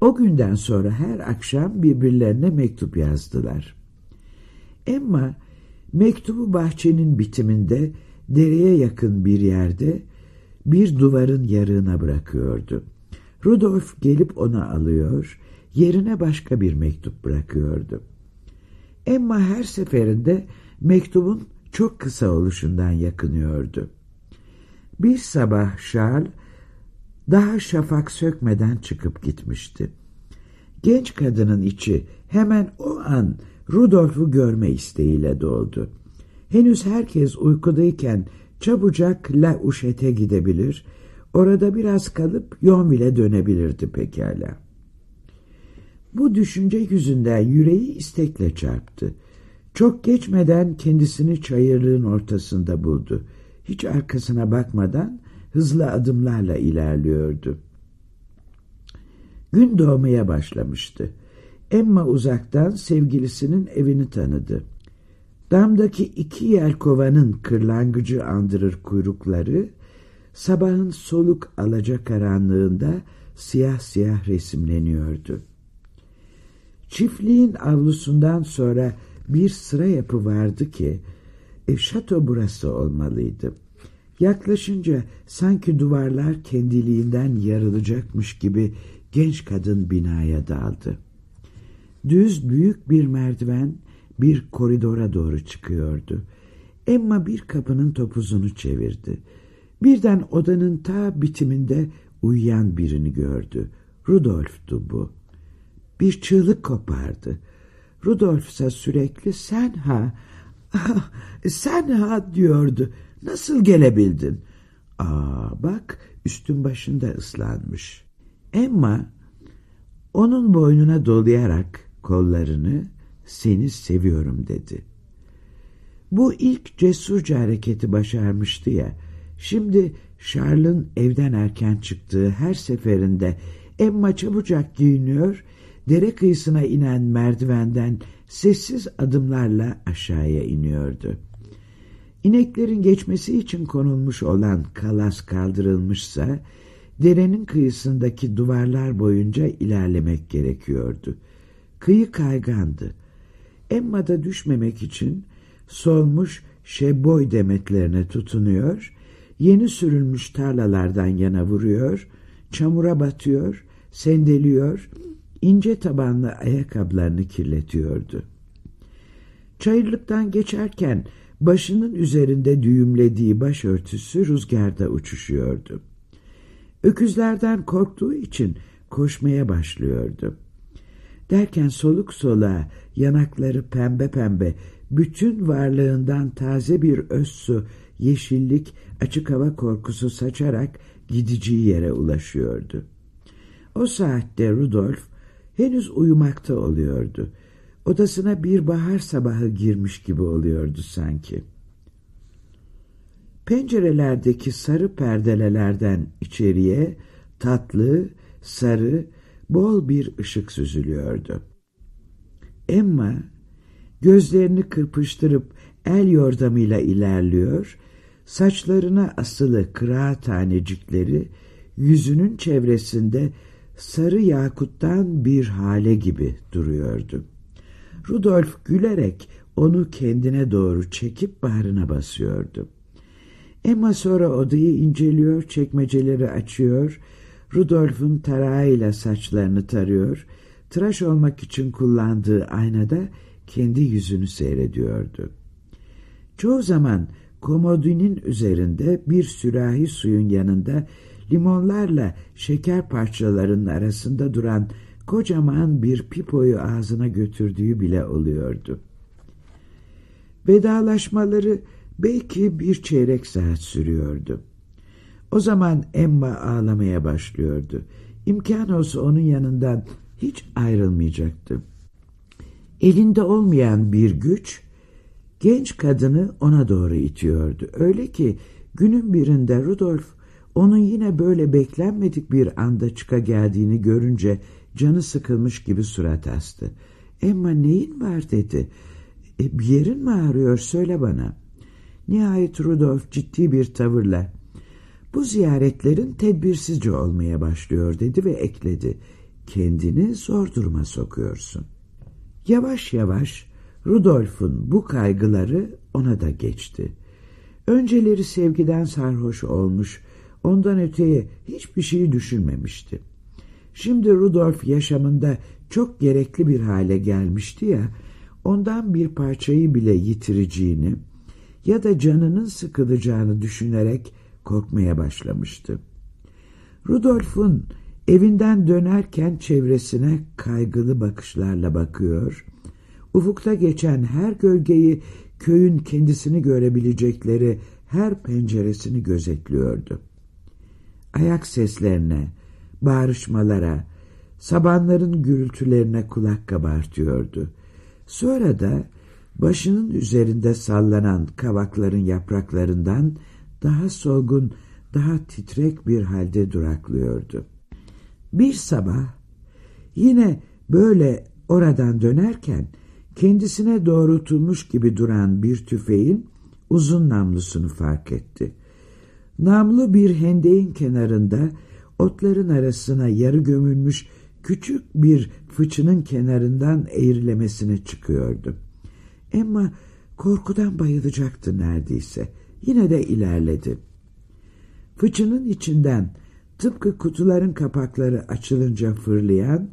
O günden sonra her akşam birbirlerine mektup yazdılar. Emma mektubu bahçenin bitiminde dereye yakın bir yerde bir duvarın yarığına bırakıyordu. Rudolf gelip onu alıyor, yerine başka bir mektup bırakıyordu. Emma her seferinde mektubun çok kısa oluşundan yakınıyordu. Bir sabah Charles daha şafak sökmeden çıkıp gitmişti. Genç kadının içi hemen o an Rudolf'u görme isteğiyle doldu. Henüz herkes uykudayken çabucak La Uşet'e gidebilir, orada biraz kalıp Yonville'e dönebilirdi pekala. Bu düşünce yüzünden yüreği istekle çarptı. Çok geçmeden kendisini çayırlığın ortasında buldu. Hiç arkasına bakmadan hızlı adımlarla ilerliyordu. Gün doğmaya başlamıştı. Emma uzaktan sevgilisinin evini tanıdı. Damdaki iki yelkovanın kırlangıcı andırır kuyrukları, sabahın soluk alaca karanlığında siyah siyah resimleniyordu. Çiftliğin avlusundan sonra bir sıra yapı vardı ki, e, şato burası olmalıydı. Yaklaşınca sanki duvarlar kendiliğinden yarılacakmış gibi genç kadın binaya daldı. Düz büyük bir merdiven bir koridora doğru çıkıyordu. Emma bir kapının topuzunu çevirdi. Birden odanın ta bitiminde uyuyan birini gördü. Rudolf'tu bu. Bir çığlık kopardı. Rudolf ise sürekli sen ha, sen ha diyordu. Nasıl gelebildin? Aa bak üstün başında ıslanmış. Emma onun boynuna dolayarak kollarını seni seviyorum dedi. Bu ilk cesurca hareketi başarmıştı ya. Şimdi Charles'ın evden erken çıktığı her seferinde Emma çabucak giyiniyor, dere kıyısına inen merdivenden sessiz adımlarla aşağıya iniyordu. İneklerin geçmesi için konulmuş olan kalas kaldırılmışsa, derenin kıyısındaki duvarlar boyunca ilerlemek gerekiyordu. Kıyı kaygandı. Emma da düşmemek için solmuş şeboy demetlerine tutunuyor, yeni sürülmüş tarlalardan yana vuruyor, çamura batıyor, sendeliyor, ince tabanlı ayakkabılarını kirletiyordu. Çayırlıktan geçerken başının üzerinde düğümlediği başörtüsü rüzgarda uçuşuyordu. Öküzlerden korktuğu için koşmaya başlıyordu. Derken soluk soluğa yanakları pembe pembe bütün varlığından taze bir öz su, yeşillik, açık hava korkusu saçarak gideceği yere ulaşıyordu. O saatte Rudolf henüz uyumakta oluyordu. Odasına bir bahar sabahı girmiş gibi oluyordu sanki. Pencerelerdeki sarı perdelelerden içeriye tatlı, sarı, bol bir ışık süzülüyordu. Emma gözlerini kırpıştırıp el yordamıyla ilerliyor, saçlarına asılı kıra tanecikleri yüzünün çevresinde sarı yakuttan bir hale gibi duruyordu. Rudolf gülerek onu kendine doğru çekip bağrına basıyordu. Emma sonra odayı inceliyor, çekmeceleri açıyor, Rudolf'un tarağıyla saçlarını tarıyor, tıraş olmak için kullandığı aynada kendi yüzünü seyrediyordu. Çoğu zaman komodinin üzerinde bir sürahi suyun yanında limonlarla şeker parçalarının arasında duran kocaman bir pipoyu ağzına götürdüğü bile oluyordu. Vedalaşmaları belki bir çeyrek saat sürüyordu. O zaman Emma ağlamaya başlıyordu. İmkan olsa onun yanından hiç ayrılmayacaktı. Elinde olmayan bir güç genç kadını ona doğru itiyordu. Öyle ki günün birinde Rudolf onun yine böyle beklenmedik bir anda çıka geldiğini görünce canı sıkılmış gibi surat astı. Emma neyin var dedi. E, bir yerin mi ağrıyor söyle bana. Nihayet Rudolf ciddi bir tavırla bu ziyaretlerin tedbirsizce olmaya başlıyor dedi ve ekledi. kendini zor duruma sokuyorsun. Yavaş yavaş Rudolf'un bu kaygıları ona da geçti. Önceleri sevgiden sarhoş olmuş, ondan öteye hiçbir şeyi düşünmemişti. Şimdi Rudolf yaşamında çok gerekli bir hale gelmişti ya, ondan bir parçayı bile yitireceğini ya da canının sıkılacağını düşünerek korkmaya başlamıştı. Rudolf'un evinden dönerken çevresine kaygılı bakışlarla bakıyor, ufukta geçen her gölgeyi köyün kendisini görebilecekleri her penceresini gözetliyordu. Ayak seslerine, bağrışmalara, sabanların gürültülerine kulak kabartıyordu. Sonra da başının üzerinde sallanan kavakların yapraklarından daha solgun, daha titrek bir halde duraklıyordu. Bir sabah yine böyle oradan dönerken kendisine doğrultulmuş gibi duran bir tüfeğin uzun namlusunu fark etti. Namlu bir hendeğin kenarında otların arasına yarı gömülmüş küçük bir fıçının kenarından eğrilemesine çıkıyordu. Emma korkudan bayılacaktı neredeyse. Yine de ilerledi. Fıçının içinden tıpkı kutuların kapakları açılınca fırlayan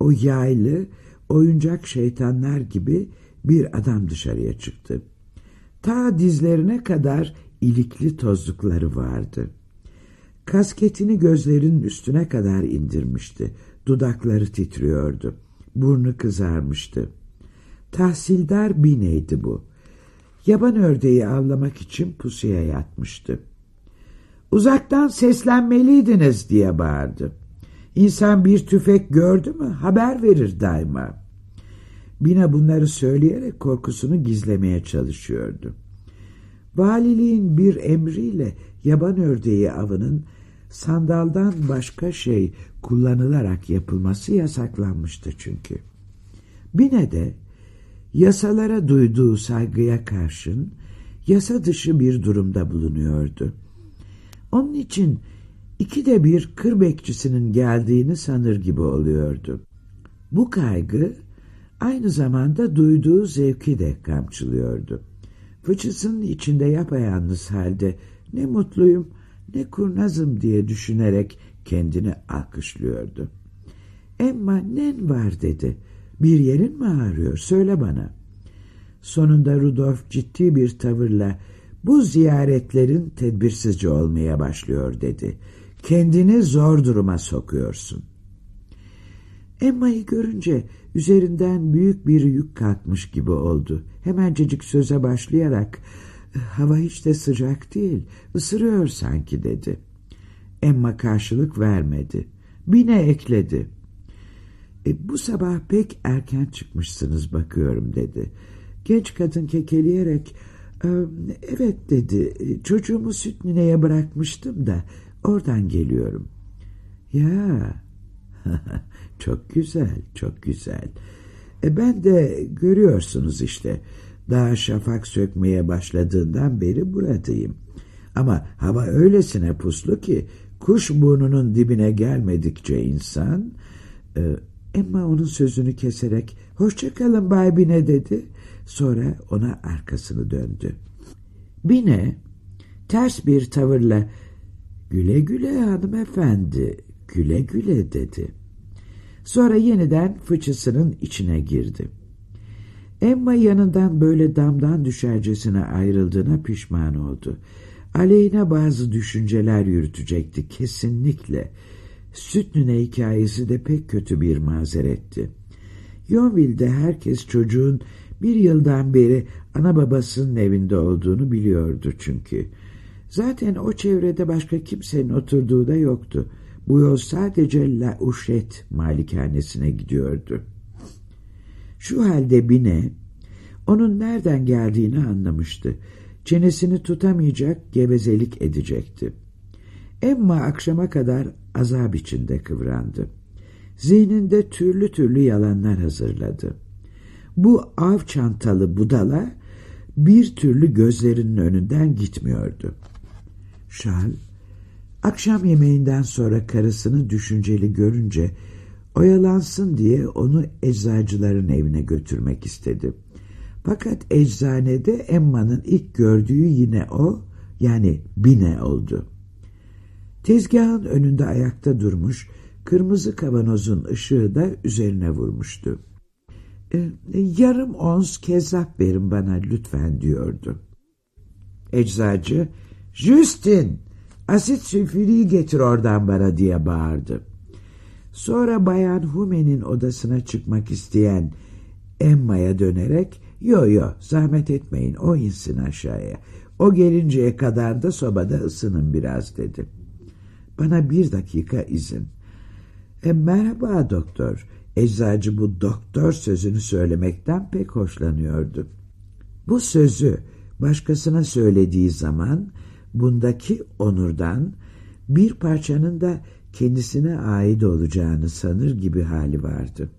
o yaylı oyuncak şeytanlar gibi bir adam dışarıya çıktı. Ta dizlerine kadar ilikli tozlukları vardı. Kasketini gözlerinin üstüne kadar indirmişti. Dudakları titriyordu. Burnu kızarmıştı. Tahsildar bineydi bu. Yaban ördeği avlamak için pusuya yatmıştı. Uzaktan seslenmeliydiniz diye bağırdı. İnsan bir tüfek gördü mü haber verir daima. Bina bunları söyleyerek korkusunu gizlemeye çalışıyordu. Valiliğin bir emriyle yaban ördeği avının sandaldan başka şey kullanılarak yapılması yasaklanmıştı çünkü. Bine de yasalara duyduğu saygıya karşın yasa dışı bir durumda bulunuyordu. Onun için ikide bir kır bekçisinin geldiğini sanır gibi oluyordu. Bu kaygı aynı zamanda duyduğu zevki de kamçılıyordu. Fıçısının içinde yapayalnız halde ne mutluyum ne kurnazım diye düşünerek kendini alkışlıyordu. Emma nen var dedi. Bir yerin mi ağrıyor söyle bana. Sonunda Rudolf ciddi bir tavırla bu ziyaretlerin tedbirsizce olmaya başlıyor dedi. Kendini zor duruma sokuyorsun. Emma'yı görünce üzerinden büyük bir yük kalkmış gibi oldu. Hemencecik söze başlayarak hava hiç de sıcak değil, ısırıyor sanki dedi. Emma karşılık vermedi. Bine ekledi. E, bu sabah pek erken çıkmışsınız bakıyorum dedi. Genç kadın kekeleyerek evet dedi çocuğumu süt nineye bırakmıştım da oradan geliyorum. Ya çok güzel çok güzel. E, ben de görüyorsunuz işte daha şafak sökmeye başladığından beri buradayım. Ama hava öylesine puslu ki kuş burnunun dibine gelmedikçe insan... E, Emma onun sözünü keserek hoşçakalın Bay Bine dedi. Sonra ona arkasını döndü. Bine ters bir tavırla güle güle hanımefendi güle güle dedi. Sonra yeniden fıçısının içine girdi. Emma yanından böyle damdan düşercesine ayrıldığına pişman oldu. Aleyhine bazı düşünceler yürütecekti kesinlikle. Süt nüne hikayesi de pek kötü bir mazeretti. Yonville'de herkes çocuğun bir yıldan beri ana babasının evinde olduğunu biliyordu çünkü. Zaten o çevrede başka kimsenin oturduğu da yoktu. Bu yol sadece La Uşet malikanesine gidiyordu. Şu halde Bine onun nereden geldiğini anlamıştı. Çenesini tutamayacak, gevezelik edecekti. Emma akşama kadar azap içinde kıvrandı. Zihninde türlü türlü yalanlar hazırladı. Bu av çantalı budala bir türlü gözlerinin önünden gitmiyordu. Şal, akşam yemeğinden sonra karısını düşünceli görünce Oyalansın diye onu eczacıların evine götürmek istedi. Fakat eczanede Emma'nın ilk gördüğü yine o, yani Bine oldu. Tezgahın önünde ayakta durmuş, kırmızı kavanozun ışığı da üzerine vurmuştu. E, yarım ons kezzap verin bana lütfen diyordu. Eczacı, Justin, asit sülfürüyü getir oradan bana diye bağırdı. Sonra Bayan Hume'nin odasına çıkmak isteyen Emma'ya dönerek yo yo zahmet etmeyin o insin aşağıya. O gelinceye kadar da sobada ısının biraz dedi. Bana bir dakika izin. E, merhaba doktor. Eczacı bu doktor sözünü söylemekten pek hoşlanıyordu. Bu sözü başkasına söylediği zaman bundaki onurdan bir parçanın da kendisine ait olacağını sanır gibi hali vardı.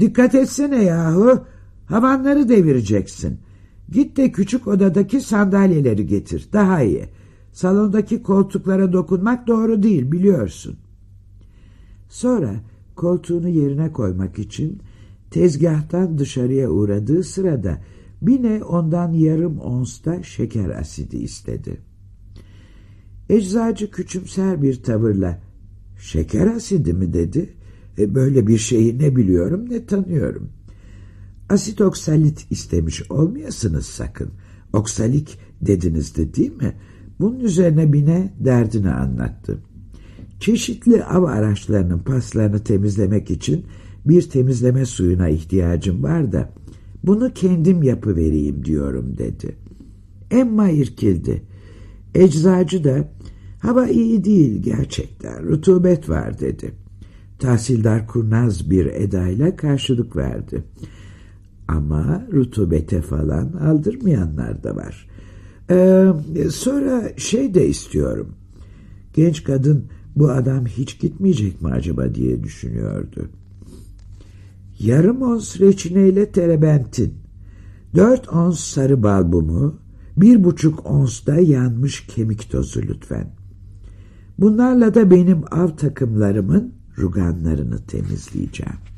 Dikkat etsene yahu, havanları devireceksin. Git de küçük odadaki sandalyeleri getir, daha iyi. Salondaki koltuklara dokunmak doğru değil, biliyorsun. Sonra koltuğunu yerine koymak için tezgahtan dışarıya uğradığı sırada Bine ondan yarım onsta şeker asidi istedi. Eczacı küçümser bir tavırla şeker asidi mi dedi. E, böyle bir şeyi ne biliyorum ne tanıyorum. Asit oksalit istemiş olmayasınız sakın. Oksalik dediniz de değil mi? Bunun üzerine Bine derdini anlattı. Çeşitli av araçlarının paslarını temizlemek için bir temizleme suyuna ihtiyacım var da bunu kendim yapıvereyim diyorum dedi. Emma irkildi. Eczacı da hava iyi değil gerçekten rutubet var dedi. Tahsildar kurnaz bir edayla karşılık verdi. Ama rutubete falan aldırmayanlar da var. Ee, sonra şey de istiyorum. Genç kadın bu adam hiç gitmeyecek mi acaba diye düşünüyordu. Yarım ons reçineyle terebentin, dört ons sarı balbumu, bir buçuk ons da yanmış kemik tozu lütfen. Bunlarla da benim av takımlarımın ruganlarını temizleyeceğim.